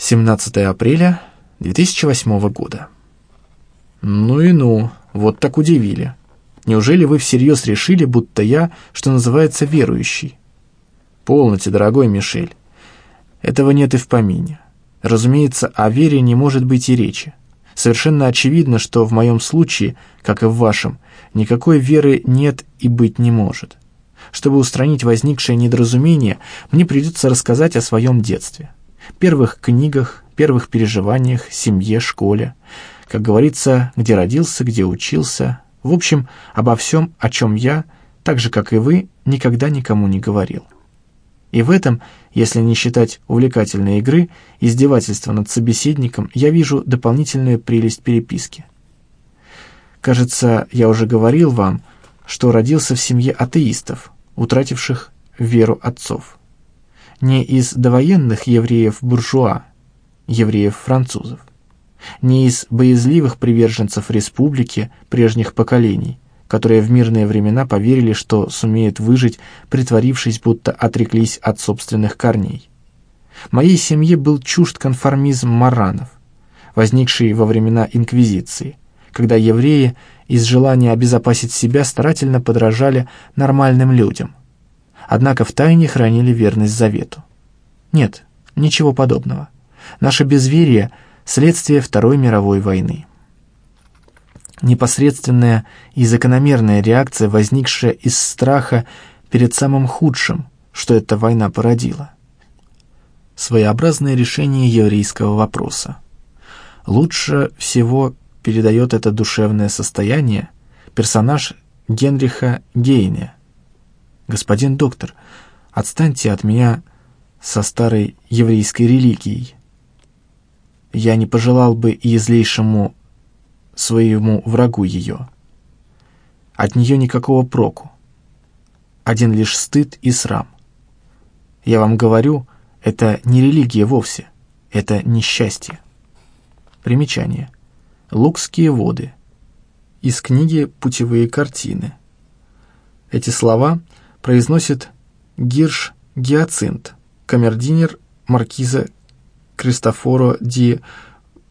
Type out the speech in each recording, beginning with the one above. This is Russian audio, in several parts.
17 апреля 2008 года. Ну и ну, вот так удивили. Неужели вы всерьез решили, будто я, что называется, верующий? Полноте, дорогой Мишель. Этого нет и в помине. Разумеется, о вере не может быть и речи. Совершенно очевидно, что в моем случае, как и в вашем, никакой веры нет и быть не может. Чтобы устранить возникшее недоразумение, мне придется рассказать о своем детстве первых книгах, первых переживаниях, семье, школе. Как говорится, где родился, где учился. В общем, обо всем, о чем я, так же, как и вы, никогда никому не говорил. И в этом, если не считать увлекательной игры, издевательства над собеседником, я вижу дополнительную прелесть переписки. Кажется, я уже говорил вам, что родился в семье атеистов, утративших веру отцов не из довоенных евреев-буржуа, евреев-французов, не из боязливых приверженцев республики прежних поколений, которые в мирные времена поверили, что сумеют выжить, притворившись, будто отреклись от собственных корней. Моей семье был чужд конформизм маранов, возникший во времена Инквизиции, когда евреи из желания обезопасить себя старательно подражали нормальным людям, однако втайне хранили верность завету. Нет, ничего подобного. Наше безверие – следствие Второй мировой войны. Непосредственная и закономерная реакция, возникшая из страха перед самым худшим, что эта война породила. Своеобразное решение еврейского вопроса. Лучше всего передает это душевное состояние персонаж Генриха Гейне – «Господин доктор, отстаньте от меня со старой еврейской религией. Я не пожелал бы и злейшему своему врагу ее. От нее никакого проку. Один лишь стыд и срам. Я вам говорю, это не религия вовсе, это несчастье. Примечание. Лукские воды. Из книги «Путевые картины». Эти слова — произносит Гирш Гиацинт, камердинер маркиза Кристофоро ди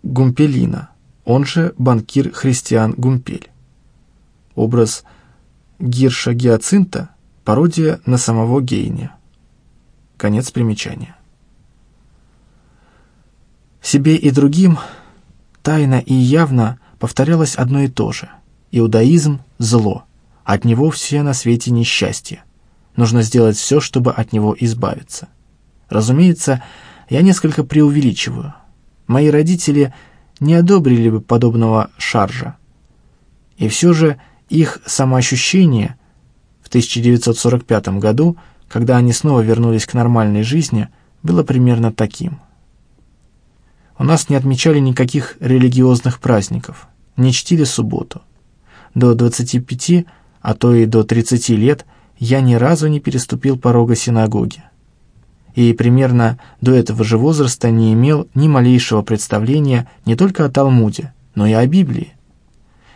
Гумпелина, он же банкир Христиан Гумпель. Образ Гирша Гиацинта – пародия на самого Гейне. Конец примечания. Себе и другим тайно и явно повторялось одно и то же. Иудаизм – зло, от него все на свете несчастье. Нужно сделать все, чтобы от него избавиться. Разумеется, я несколько преувеличиваю. Мои родители не одобрили бы подобного шаржа. И все же их самоощущение в 1945 году, когда они снова вернулись к нормальной жизни, было примерно таким. У нас не отмечали никаких религиозных праздников, не чтили субботу. До 25, а то и до 30 лет – я ни разу не переступил порога синагоги. И примерно до этого же возраста не имел ни малейшего представления не только о Талмуде, но и о Библии.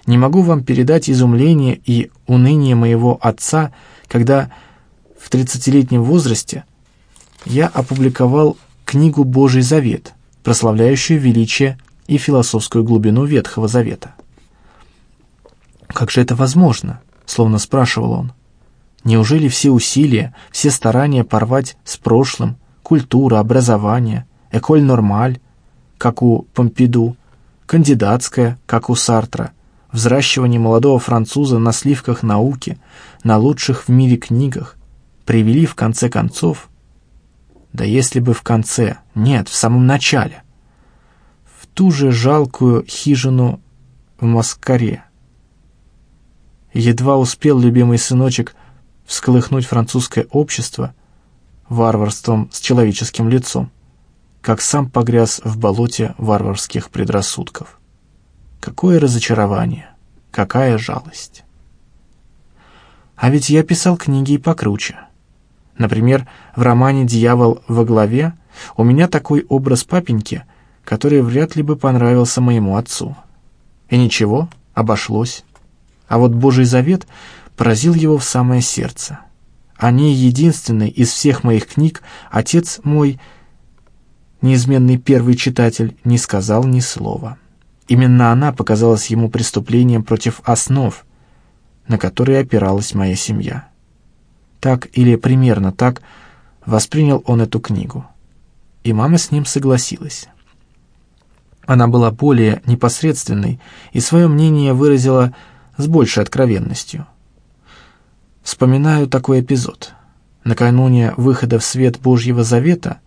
Не могу вам передать изумление и уныние моего отца, когда в тридцатилетнем возрасте я опубликовал книгу «Божий завет», прославляющую величие и философскую глубину Ветхого Завета. «Как же это возможно?» — словно спрашивал он. Неужели все усилия, все старания порвать с прошлым, культура, образование, эколь нормаль, как у Помпиду, кандидатская, как у Сартра, взращивание молодого француза на сливках науки, на лучших в мире книгах, привели в конце концов, да если бы в конце, нет, в самом начале, в ту же жалкую хижину в Маскаре. Едва успел любимый сыночек всколыхнуть французское общество варварством с человеческим лицом, как сам погряз в болоте варварских предрассудков. Какое разочарование, какая жалость. А ведь я писал книги и покруче. Например, в романе «Дьявол во главе» у меня такой образ папеньки, который вряд ли бы понравился моему отцу. И ничего, обошлось. А вот Божий завет поразил его в самое сердце. О ней единственной из всех моих книг отец мой неизменный первый читатель, не сказал ни слова. Именно она показалась ему преступлением против основ, на которые опиралась моя семья. Так или примерно так воспринял он эту книгу. И мама с ним согласилась. Она была более непосредственной и свое мнение выразила с большей откровенностью. Вспоминаю такой эпизод. Накануне выхода в свет Божьего Завета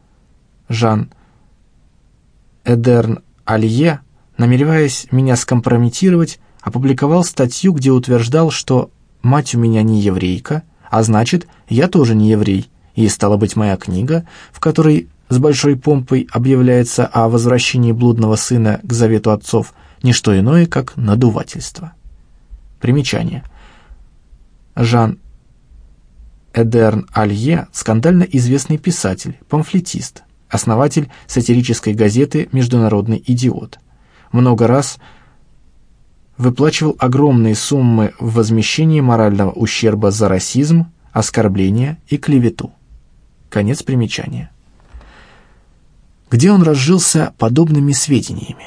Жан Эдерн Алье, намереваясь меня скомпрометировать, опубликовал статью, где утверждал, что мать у меня не еврейка, а значит, я тоже не еврей, и стала быть моя книга, в которой с большой помпой объявляется о возвращении блудного сына к завету отцов, не что иное, как надувательство. Примечание. Жан Эдерн Алье – скандально известный писатель, памфлетист, основатель сатирической газеты «Международный идиот». Много раз выплачивал огромные суммы в возмещении морального ущерба за расизм, оскорбление и клевету. Конец примечания. Где он разжился подобными сведениями?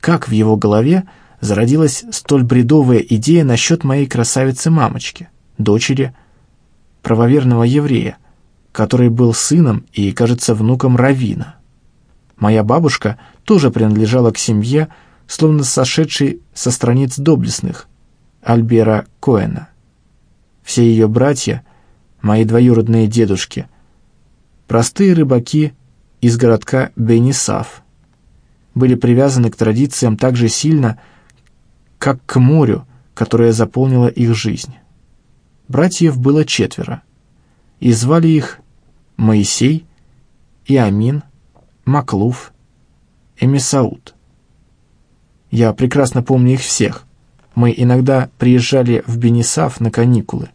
Как в его голове зародилась столь бредовая идея насчет моей красавицы-мамочки, дочери правоверного еврея, который был сыном и, кажется, внуком Равина. Моя бабушка тоже принадлежала к семье, словно сошедшей со страниц доблестных, Альбера Коэна. Все ее братья, мои двоюродные дедушки, простые рыбаки из городка Бенисав, были привязаны к традициям так же сильно, как к морю, которое заполнило их жизнь. Братьев было четверо, и звали их Моисей, Иамин, Маклуф и Месауд. Я прекрасно помню их всех. Мы иногда приезжали в Бенисав на каникулы.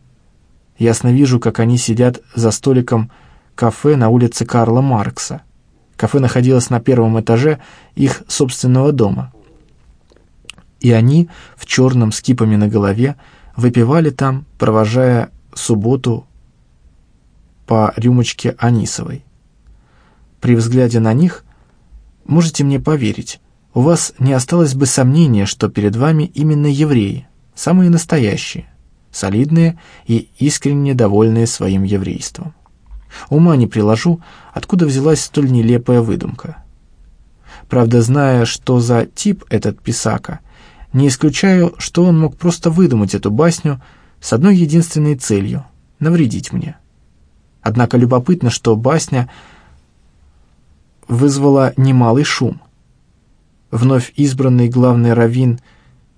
Ясно вижу, как они сидят за столиком кафе на улице Карла Маркса. Кафе находилось на первом этаже их собственного дома. И они в черном с кипами на голове выпивали там, провожая субботу по рюмочке анисовой. При взгляде на них, можете мне поверить, у вас не осталось бы сомнения, что перед вами именно евреи, самые настоящие, солидные и искренне довольные своим еврейством. Ума не приложу, откуда взялась столь нелепая выдумка. Правда, зная, что за тип этот писака, не исключаю, что он мог просто выдумать эту басню с одной единственной целью — навредить мне. Однако любопытно, что басня вызвала немалый шум. Вновь избранный главный раввин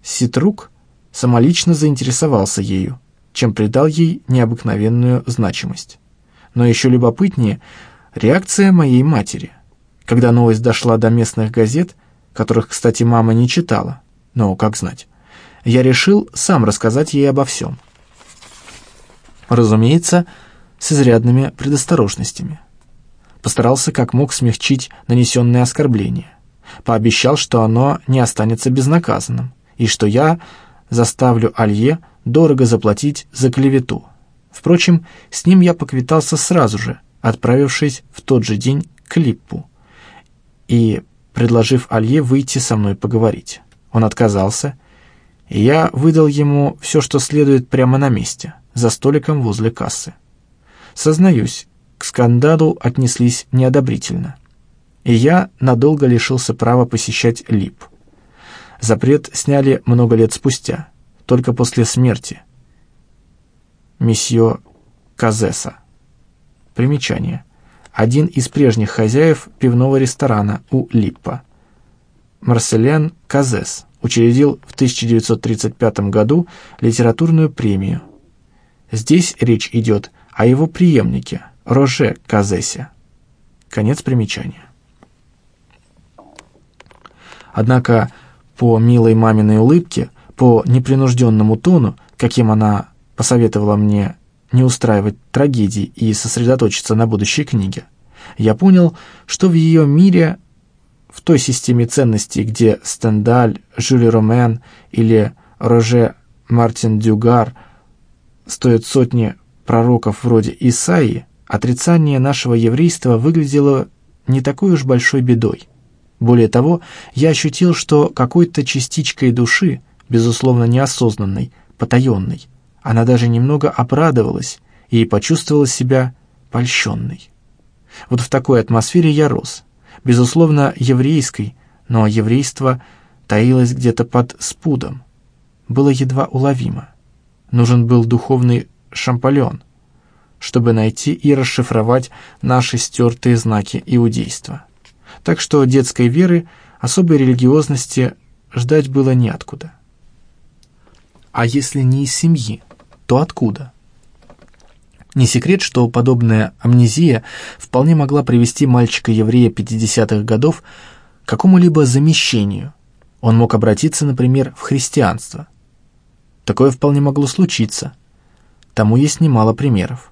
Ситрук самолично заинтересовался ею, чем придал ей необыкновенную значимость. Но еще любопытнее реакция моей матери, когда новость дошла до местных газет, которых, кстати, мама не читала, но как знать. Я решил сам рассказать ей обо всем. Разумеется, с изрядными предосторожностями. Постарался как мог смягчить нанесенное оскорбление. Пообещал, что оно не останется безнаказанным, и что я заставлю Алье дорого заплатить за клевету. Впрочем, с ним я поквитался сразу же, отправившись в тот же день к Липпу и предложив Алье выйти со мной поговорить. Он отказался, и я выдал ему все, что следует прямо на месте, за столиком возле кассы. Сознаюсь, к скандалу отнеслись неодобрительно, и я надолго лишился права посещать ЛИП. Запрет сняли много лет спустя, только после смерти месье Казеса. Примечание. Один из прежних хозяев пивного ресторана у Липпа. Марселен Казес учредил в 1935 году литературную премию. Здесь речь идет о его преемнике Роже Казесе. Конец примечания. Однако по милой маминой улыбке, по непринужденному тону, каким она посоветовала мне не устраивать трагедий и сосредоточиться на будущей книге, я понял, что в ее мире в той системе ценностей, где Стендаль, Жюль Ромен или Роже Мартин Дюгар стоят сотни пророков вроде Исаии, отрицание нашего еврейства выглядело не такой уж большой бедой. Более того, я ощутил, что какой-то частичкой души, безусловно неосознанной, потаенной, она даже немного обрадовалась и почувствовала себя польщенной. Вот в такой атмосфере я рос, безусловно еврейской, но еврейство таилось где-то под спудом, было едва уловимо. Нужен был духовный шампален, чтобы найти и расшифровать наши стертые знаки иудейства. Так что детской веры, особой религиозности ждать было неоткуда. А если не из семьи, то откуда? Не секрет, что подобная амнезия вполне могла привести мальчика-еврея 50-х годов к какому-либо замещению. Он мог обратиться, например, в христианство. Такое вполне могло случиться. Тому есть немало примеров.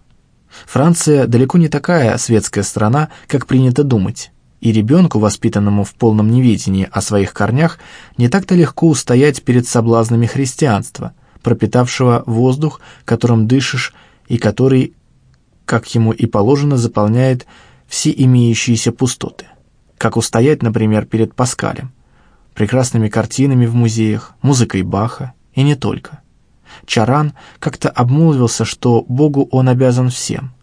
Франция далеко не такая светская страна, как принято думать, и ребенку, воспитанному в полном неведении о своих корнях, не так-то легко устоять перед соблазнами христианства, пропитавшего воздух, которым дышишь, и который, как ему и положено, заполняет все имеющиеся пустоты. Как устоять, например, перед Паскалем, прекрасными картинами в музеях, музыкой Баха и не только. Чаран как-то обмолвился, что Богу он обязан всем.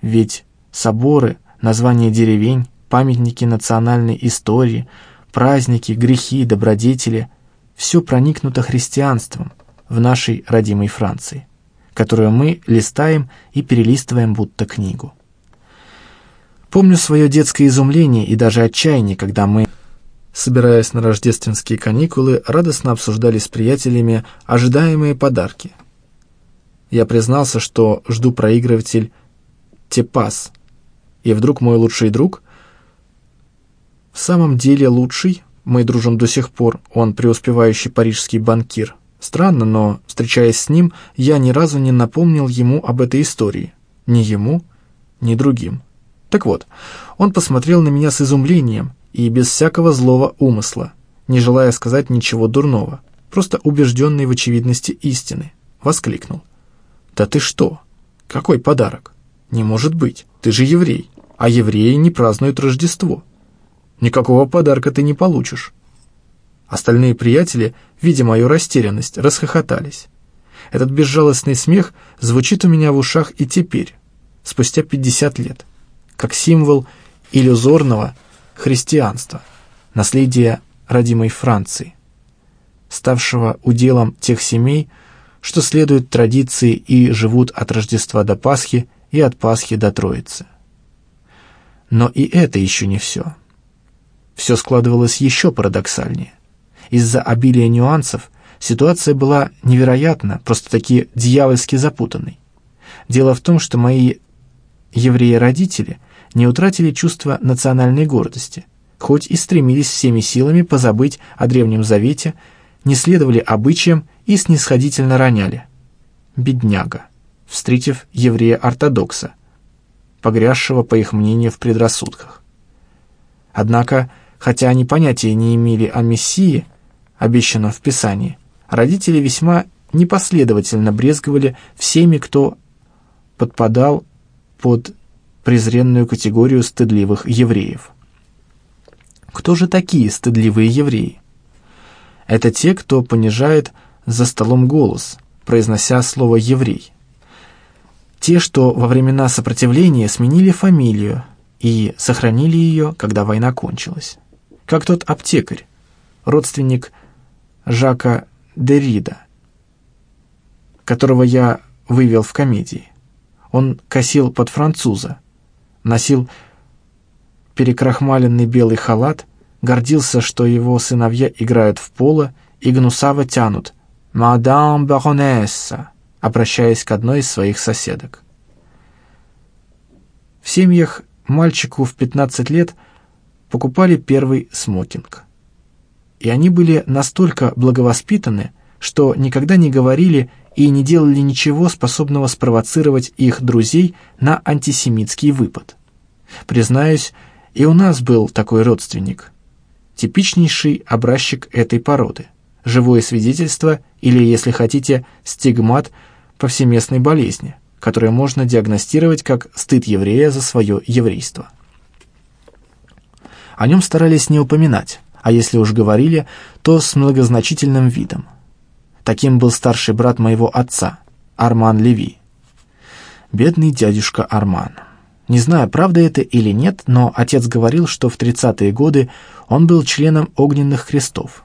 Ведь соборы, названия деревень, памятники национальной истории, праздники, грехи, добродетели – все проникнуто христианством в нашей родимой Франции, которую мы листаем и перелистываем будто книгу. Помню свое детское изумление и даже отчаяние, когда мы собираясь на рождественские каникулы, радостно обсуждали с приятелями ожидаемые подарки. Я признался, что жду проигрыватель Тепас, и вдруг мой лучший друг, в самом деле лучший, мы дружим до сих пор, он преуспевающий парижский банкир. Странно, но, встречаясь с ним, я ни разу не напомнил ему об этой истории. Ни ему, ни другим. Так вот, он посмотрел на меня с изумлением, и без всякого злого умысла, не желая сказать ничего дурного, просто убежденный в очевидности истины, воскликнул. «Да ты что? Какой подарок? Не может быть, ты же еврей, а евреи не празднуют Рождество. Никакого подарка ты не получишь». Остальные приятели, видя мою растерянность, расхохотались. Этот безжалостный смех звучит у меня в ушах и теперь, спустя 50 лет, как символ иллюзорного, христианства, наследие родимой Франции, ставшего уделом тех семей, что следуют традиции и живут от Рождества до Пасхи и от Пасхи до Троицы. Но и это еще не все. Все складывалось еще парадоксальнее. Из-за обилия нюансов ситуация была невероятно, просто-таки дьявольски запутанной. Дело в том, что мои евреи-родители – не утратили чувство национальной гордости, хоть и стремились всеми силами позабыть о Древнем Завете, не следовали обычаям и снисходительно роняли. Бедняга, встретив еврея-ортодокса, погрязшего, по их мнению, в предрассудках. Однако, хотя они понятия не имели о Мессии, обещанном в Писании, родители весьма непоследовательно брезговали всеми, кто подпадал под презренную категорию стыдливых евреев. Кто же такие стыдливые евреи? Это те, кто понижает за столом голос, произнося слово «еврей». Те, что во времена сопротивления сменили фамилию и сохранили ее, когда война кончилась. Как тот аптекарь, родственник Жака Дерида, которого я вывел в комедии. Он косил под француза, носил перекрахмаленный белый халат, гордился, что его сыновья играют в поло и гнусаво тянут «Мадам баронесса», обращаясь к одной из своих соседок. В семьях мальчику в 15 лет покупали первый смокинг. И они были настолько благовоспитаны, что никогда не говорили и не делали ничего, способного спровоцировать их друзей на антисемитский выпад. Признаюсь, и у нас был такой родственник. Типичнейший образчик этой породы. Живое свидетельство или, если хотите, стигмат повсеместной болезни, которую можно диагностировать как стыд еврея за свое еврейство. О нем старались не упоминать, а если уж говорили, то с многозначительным видом. Таким был старший брат моего отца, Арман Леви. Бедный дядюшка Арман. Не знаю, правда это или нет, но отец говорил, что в 30-е годы он был членом Огненных Крестов.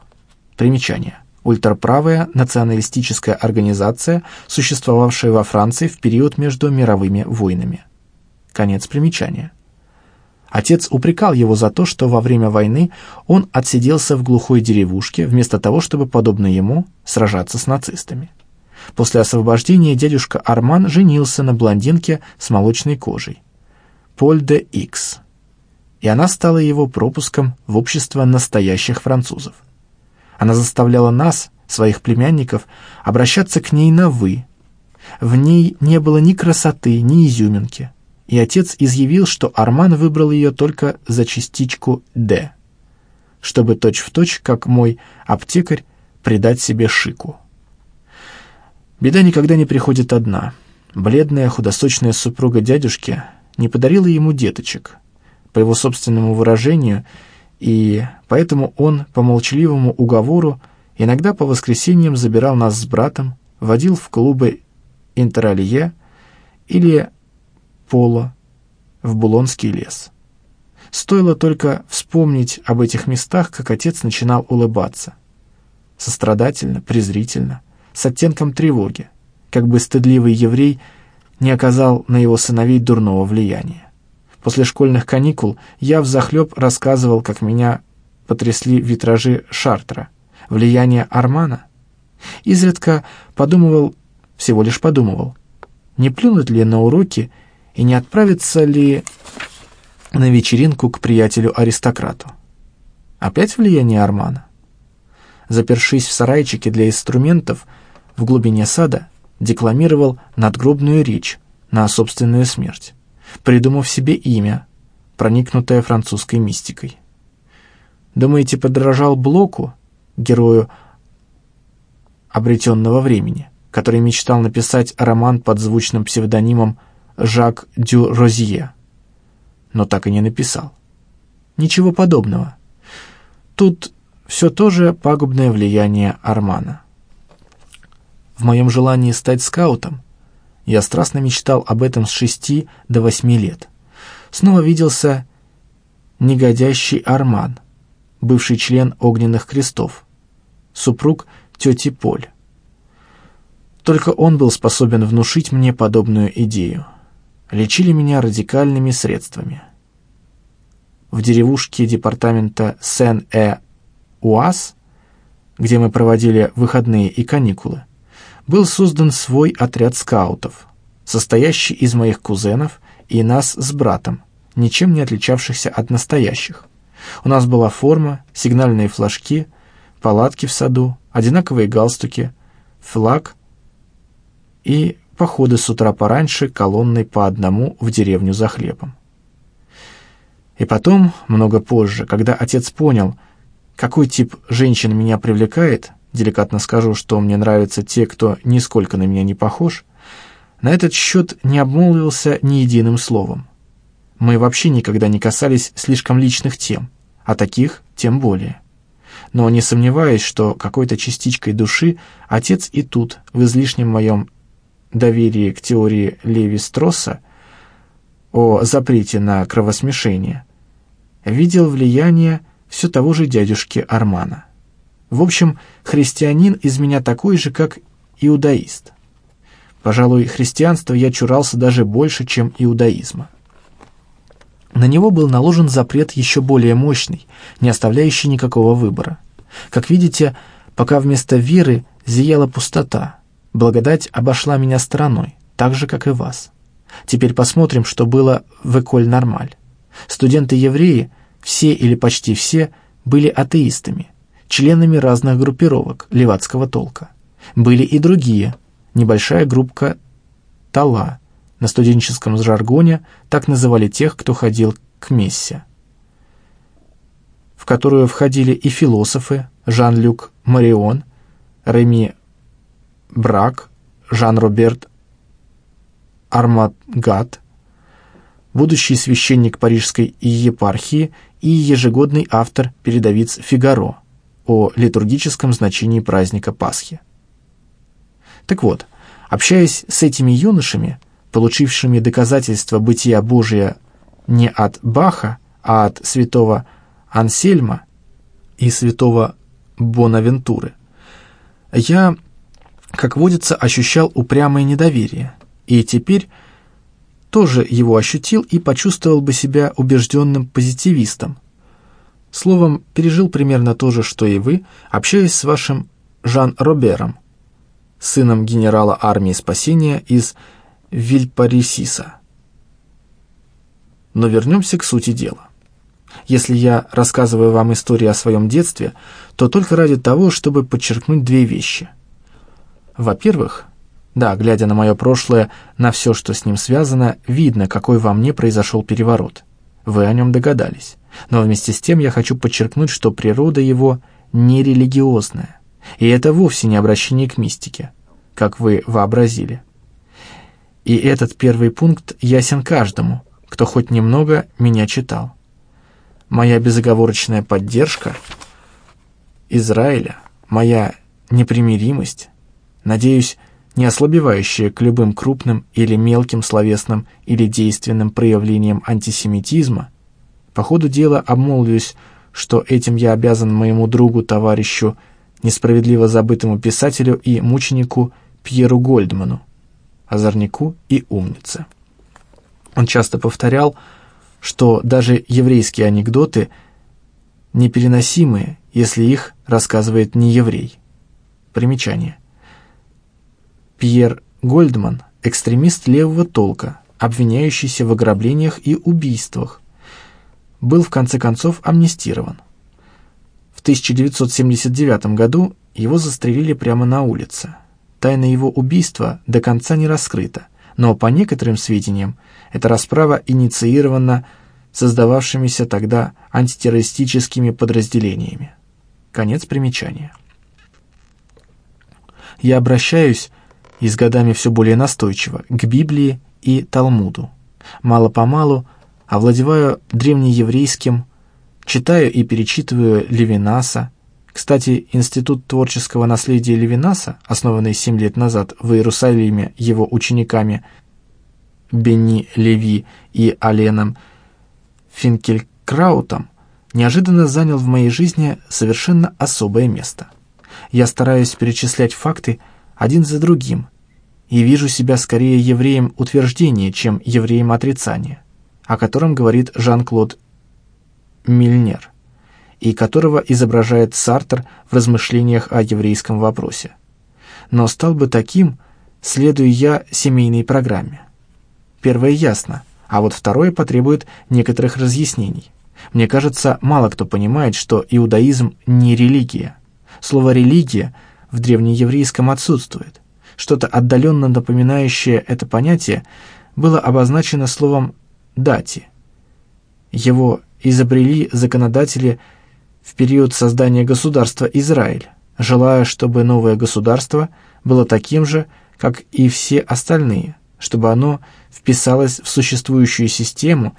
Примечание. Ультраправая националистическая организация, существовавшая во Франции в период между мировыми войнами. Конец примечания. Отец упрекал его за то, что во время войны он отсиделся в глухой деревушке, вместо того, чтобы, подобно ему, сражаться с нацистами. После освобождения дядюшка Арман женился на блондинке с молочной кожей. Поль де Икс. И она стала его пропуском в общество настоящих французов. Она заставляла нас, своих племянников, обращаться к ней на «вы». В ней не было ни красоты, ни изюминки и отец изъявил, что Арман выбрал ее только за частичку «Д», чтобы точь-в-точь, точь, как мой аптекарь, придать себе шику. Беда никогда не приходит одна. Бледная худосочная супруга дядюшки не подарила ему деточек, по его собственному выражению, и поэтому он по молчаливому уговору иногда по воскресеньям забирал нас с братом, водил в клубы интералье или Пола, в Булонский лес. Стоило только вспомнить об этих местах, как отец начинал улыбаться. Сострадательно, презрительно, с оттенком тревоги, как бы стыдливый еврей не оказал на его сыновей дурного влияния. После школьных каникул я взахлеб рассказывал, как меня потрясли витражи Шартра, влияние Армана. Изредка подумывал, всего лишь подумывал, не плюнуть ли на уроки и не отправиться ли на вечеринку к приятелю-аристократу. Опять влияние Армана? Запершись в сарайчике для инструментов в глубине сада, декламировал надгробную речь на собственную смерть, придумав себе имя, проникнутое французской мистикой. Думаете, подражал Блоку, герою обретенного времени, который мечтал написать роман под звучным псевдонимом Жак Дю Розье, но так и не написал. Ничего подобного. Тут все тоже пагубное влияние Армана. В моем желании стать скаутом я страстно мечтал об этом с шести до восьми лет. Снова виделся негодящий Арман, бывший член Огненных Крестов, супруг тети Поль. Только он был способен внушить мне подобную идею лечили меня радикальными средствами. В деревушке департамента Сен-Э-Уаз, где мы проводили выходные и каникулы, был создан свой отряд скаутов, состоящий из моих кузенов и нас с братом, ничем не отличавшихся от настоящих. У нас была форма, сигнальные флажки, палатки в саду, одинаковые галстуки, флаг и походы с утра пораньше колонной по одному в деревню за хлебом. И потом, много позже, когда отец понял, какой тип женщин меня привлекает, деликатно скажу, что мне нравятся те, кто нисколько на меня не похож, на этот счет не обмолвился ни единым словом. Мы вообще никогда не касались слишком личных тем, а таких тем более. Но не сомневаюсь, что какой-то частичкой души отец и тут, в излишнем моем доверие к теории Леви-Стросса о запрете на кровосмешение, видел влияние все того же дядюшки Армана. В общем, христианин из меня такой же, как иудаист. Пожалуй, христианство я чурался даже больше, чем иудаизма. На него был наложен запрет еще более мощный, не оставляющий никакого выбора. Как видите, пока вместо веры зияла пустота, Благодать обошла меня стороной, так же, как и вас. Теперь посмотрим, что было в Эколь Нормаль. Студенты-евреи, все или почти все, были атеистами, членами разных группировок левацкого толка. Были и другие, небольшая группка Тала, на студенческом жаргоне так называли тех, кто ходил к мессе, в которую входили и философы Жан-Люк Марион, Реми Брак, Жан-Роберт Арматгат, будущий священник Парижской епархии и ежегодный автор передовиц «Фигаро» о литургическом значении праздника Пасхи. Так вот, общаясь с этими юношами, получившими доказательства бытия Божия не от Баха, а от святого Ансельма и святого Бонавентуры, я, как водится, ощущал упрямое недоверие, и теперь тоже его ощутил и почувствовал бы себя убежденным позитивистом. Словом, пережил примерно то же, что и вы, общаясь с вашим Жан-Робером, сыном генерала армии спасения из Вильпарисиса. Но вернемся к сути дела. Если я рассказываю вам историю о своем детстве, то только ради того, чтобы подчеркнуть две вещи. Во-первых, да, глядя на мое прошлое, на все, что с ним связано, видно, какой во мне произошел переворот. Вы о нем догадались. Но вместе с тем я хочу подчеркнуть, что природа его не религиозная. И это вовсе не обращение к мистике, как вы вообразили. И этот первый пункт ясен каждому, кто хоть немного меня читал. Моя безоговорочная поддержка Израиля, моя непримиримость, надеюсь, не ослабевающее к любым крупным или мелким словесным или действенным проявлениям антисемитизма, по ходу дела обмолвлюсь, что этим я обязан моему другу-товарищу, несправедливо забытому писателю и мученику Пьеру Гольдману, озорнику и умнице. Он часто повторял, что даже еврейские анекдоты непереносимые, если их рассказывает не еврей. Примечание – Пьер Гольдман – экстремист левого толка, обвиняющийся в ограблениях и убийствах, был в конце концов амнистирован. В 1979 году его застрелили прямо на улице. Тайна его убийства до конца не раскрыта, но по некоторым сведениям эта расправа инициирована создававшимися тогда антитеррористическими подразделениями. Конец примечания. Я обращаюсь и с годами все более настойчиво, к Библии и Талмуду. Мало-помалу овладеваю древнееврейским, читаю и перечитываю Левинаса. Кстати, Институт творческого наследия Левинаса, основанный семь лет назад в Иерусалиме его учениками Бенни Леви и Аленом Финкелькраутом, неожиданно занял в моей жизни совершенно особое место. Я стараюсь перечислять факты, один за другим, и вижу себя скорее евреем утверждения, чем евреем отрицания, о котором говорит Жан-Клод Мильнер, и которого изображает Сартер в размышлениях о еврейском вопросе. Но стал бы таким, следуя я семейной программе. Первое ясно, а вот второе потребует некоторых разъяснений. Мне кажется, мало кто понимает, что иудаизм не религия. Слово «религия» в древнееврейском отсутствует. Что-то отдаленно напоминающее это понятие было обозначено словом «дати». Его изобрели законодатели в период создания государства Израиль, желая, чтобы новое государство было таким же, как и все остальные, чтобы оно вписалось в существующую систему,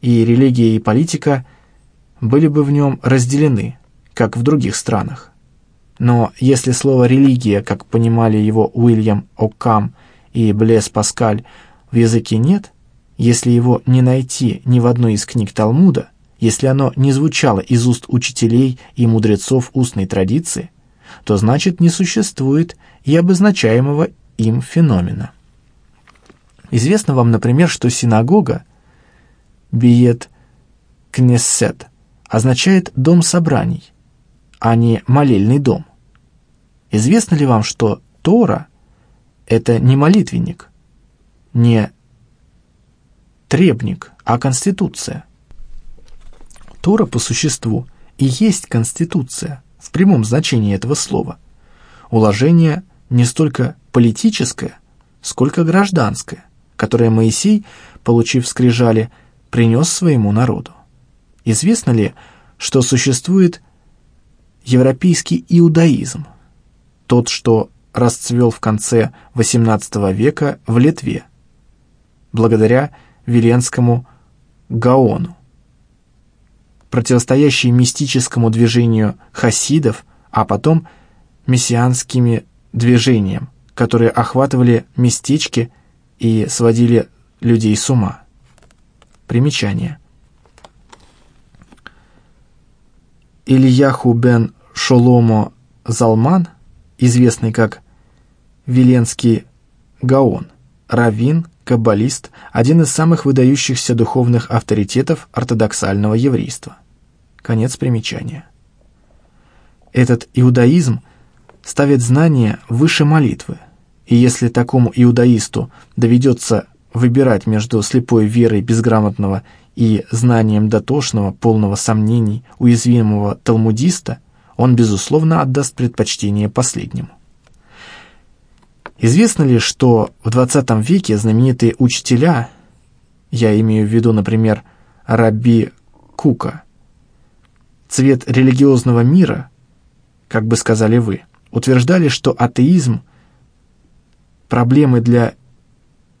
и религия и политика были бы в нем разделены, как в других странах. Но если слово «религия», как понимали его Уильям О'Кам и Блес Паскаль, в языке нет, если его не найти ни в одной из книг Талмуда, если оно не звучало из уст учителей и мудрецов устной традиции, то значит не существует и обозначаемого им феномена. Известно вам, например, что синагога, биет кнессет, означает «дом собраний», а не молельный дом. Известно ли вам, что Тора — это не молитвенник, не требник, а конституция? Тора по существу и есть конституция в прямом значении этого слова. Уложение не столько политическое, сколько гражданское, которое Моисей, получив скрижали, принес своему народу. Известно ли, что существует европейский иудаизм, тот, что расцвел в конце XVIII века в Литве, благодаря Веленскому Гаону. противостоящие мистическому движению хасидов, а потом мессианскими движениям, которые охватывали местечки и сводили людей с ума. Примечание. Ильяху бен Шоломо Залман, известный как Виленский Гаон, раввин, каббалист, один из самых выдающихся духовных авторитетов ортодоксального еврейства. Конец примечания. Этот иудаизм ставит знание выше молитвы, и если такому иудаисту доведется выбирать между слепой верой безграмотного и знанием дотошного, полного сомнений, уязвимого талмудиста, он, безусловно, отдаст предпочтение последнему. Известно ли, что в XX веке знаменитые учителя, я имею в виду, например, Рабби Кука, цвет религиозного мира, как бы сказали вы, утверждали, что атеизм проблемы для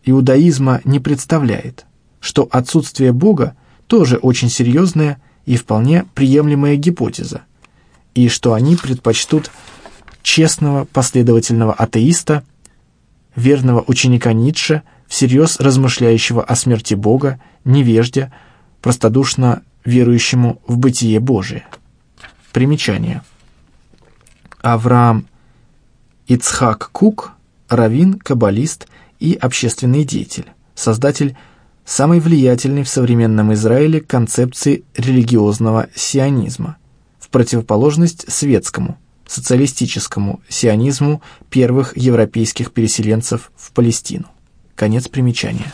иудаизма не представляет, что отсутствие Бога тоже очень серьезная и вполне приемлемая гипотеза, и что они предпочтут честного последовательного атеиста, верного ученика Ницше, всерьез размышляющего о смерти Бога, невежде, простодушно верующему в бытие Божие. Примечание. Авраам Ицхак Кук, раввин, каббалист и общественный деятель, создатель самой влиятельной в современном Израиле концепции религиозного сионизма, противоположность светскому, социалистическому сионизму первых европейских переселенцев в Палестину. Конец примечания.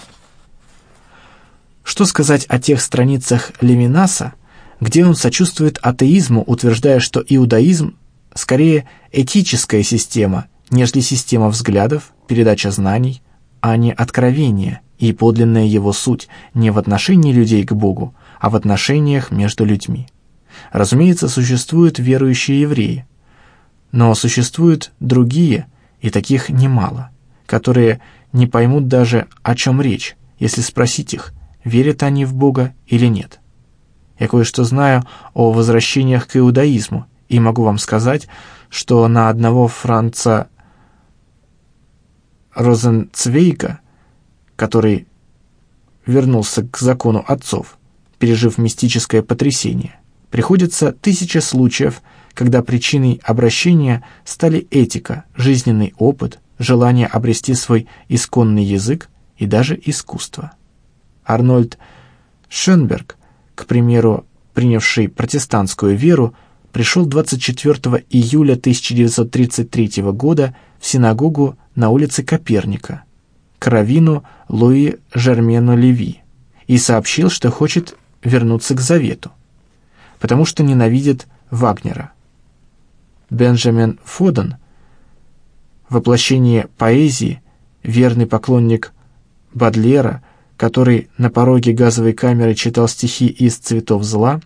Что сказать о тех страницах Левинаса, где он сочувствует атеизму, утверждая, что иудаизм скорее этическая система, нежели система взглядов, передача знаний, а не откровение и подлинная его суть не в отношении людей к Богу, а в отношениях между людьми. Разумеется, существуют верующие евреи, но существуют другие, и таких немало, которые не поймут даже, о чем речь, если спросить их, верят они в Бога или нет. Я кое-что знаю о возвращениях к иудаизму, и могу вам сказать, что на одного Франца Розенцвейка, который вернулся к закону отцов, пережив мистическое потрясение, приходится тысяча случаев, когда причиной обращения стали этика, жизненный опыт, желание обрести свой исконный язык и даже искусство. Арнольд Шенберг, к примеру, принявший протестантскую веру, пришел 24 июля 1933 года в синагогу на улице Коперника, к раввину Луи Жермену Леви, и сообщил, что хочет вернуться к завету, потому что ненавидит Вагнера. Бенджамин Фоден, воплощение поэзии, верный поклонник Бадлера, который на пороге газовой камеры читал стихи из «Цветов зла»,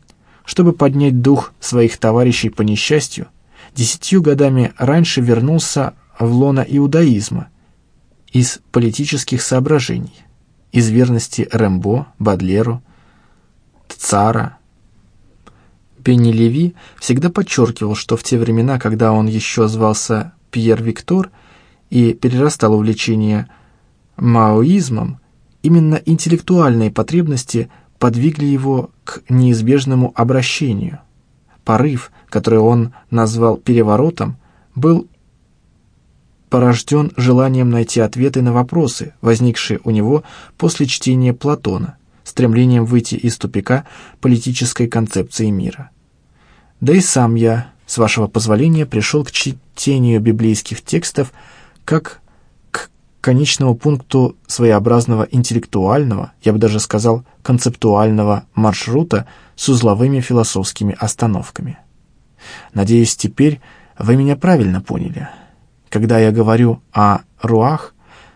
чтобы поднять дух своих товарищей по несчастью, десятью годами раньше вернулся в лоно иудаизма из политических соображений, из верности Рэмбо, Бадлеру, Цара. Бенни Леви всегда подчеркивал, что в те времена, когда он еще звался Пьер Виктор и перерастал увлечение маоизмом, именно интеллектуальные потребности – подвигли его к неизбежному обращению. Порыв, который он назвал переворотом, был порожден желанием найти ответы на вопросы, возникшие у него после чтения Платона, стремлением выйти из тупика политической концепции мира. Да и сам я, с вашего позволения, пришел к чтению библейских текстов как конечному пункту своеобразного интеллектуального, я бы даже сказал, концептуального маршрута с узловыми философскими остановками. Надеюсь, теперь вы меня правильно поняли. Когда я говорю о руах,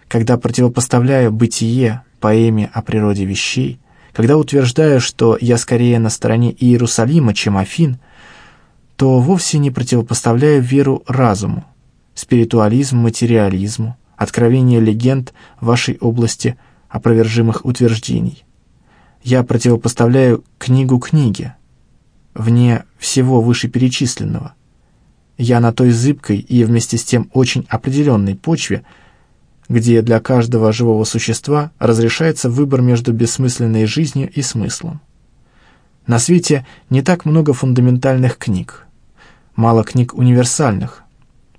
когда противопоставляю бытие поэме о природе вещей, когда утверждаю, что я скорее на стороне Иерусалима, чем Афин, то вовсе не противопоставляю веру разуму, спиритуализм материализму, откровение легенд вашей области опровержимых утверждений. Я противопоставляю книгу книге, вне всего вышеперечисленного. Я на той зыбкой и вместе с тем очень определенной почве, где для каждого живого существа разрешается выбор между бессмысленной жизнью и смыслом. На свете не так много фундаментальных книг, мало книг универсальных,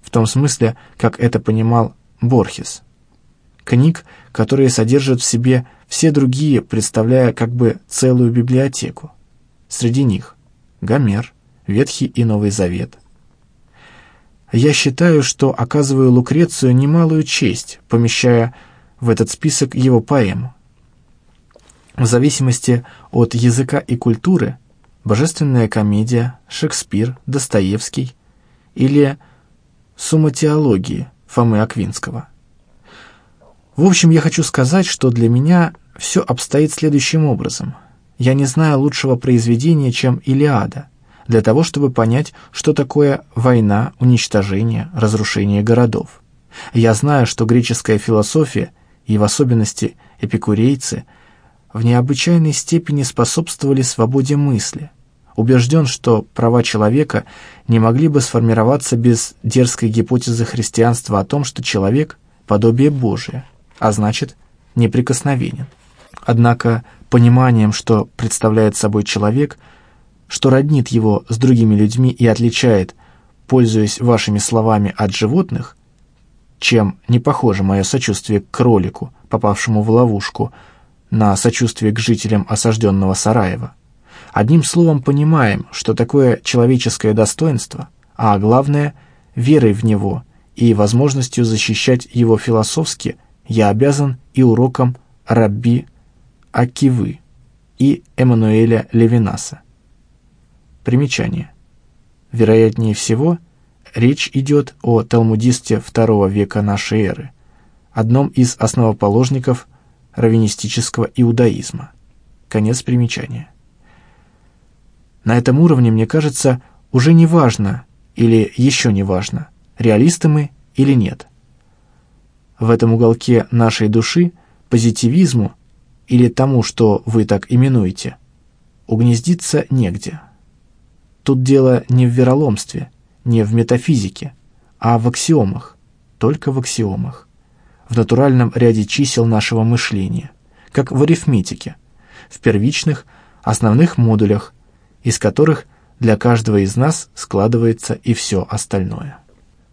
в том смысле, как это понимал Борхес. Книг, которые содержат в себе все другие, представляя как бы целую библиотеку. Среди них Гомер, Ветхий и Новый Завет. Я считаю, что оказываю Лукрецию немалую честь, помещая в этот список его поэму. В зависимости от языка и культуры «Божественная комедия», «Шекспир», «Достоевский» или «Сумма теологии» Фомы Аквинского. В общем, я хочу сказать, что для меня все обстоит следующим образом. Я не знаю лучшего произведения, чем «Илиада», для того, чтобы понять, что такое война, уничтожение, разрушение городов. Я знаю, что греческая философия, и в особенности эпикурейцы – в необычайной степени способствовали свободе мысли. Убежден, что права человека не могли бы сформироваться без дерзкой гипотезы христианства о том, что человек – подобие Божие, а значит, неприкосновенен. Однако пониманием, что представляет собой человек, что роднит его с другими людьми и отличает, пользуясь вашими словами, от животных, чем не похоже мое сочувствие к кролику, попавшему в ловушку – на сочувствие к жителям осажденного Сараева. Одним словом, понимаем, что такое человеческое достоинство, а главное, верой в него и возможностью защищать его философски я обязан и урокам Рабби Акивы и Эммануэля Левинаса. Примечание. Вероятнее всего, речь идет о талмудисте II века нашей эры, одном из основоположников раввинистического иудаизма. Конец примечания. На этом уровне, мне кажется, уже не важно или еще не важно, реалисты мы или нет. В этом уголке нашей души позитивизму или тому, что вы так именуете, угнездиться негде. Тут дело не в вероломстве, не в метафизике, а в аксиомах, только в аксиомах в натуральном ряде чисел нашего мышления, как в арифметике, в первичных, основных модулях, из которых для каждого из нас складывается и все остальное.